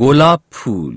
Gulab फूल।